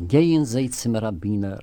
gehen sie zum Rabbiner,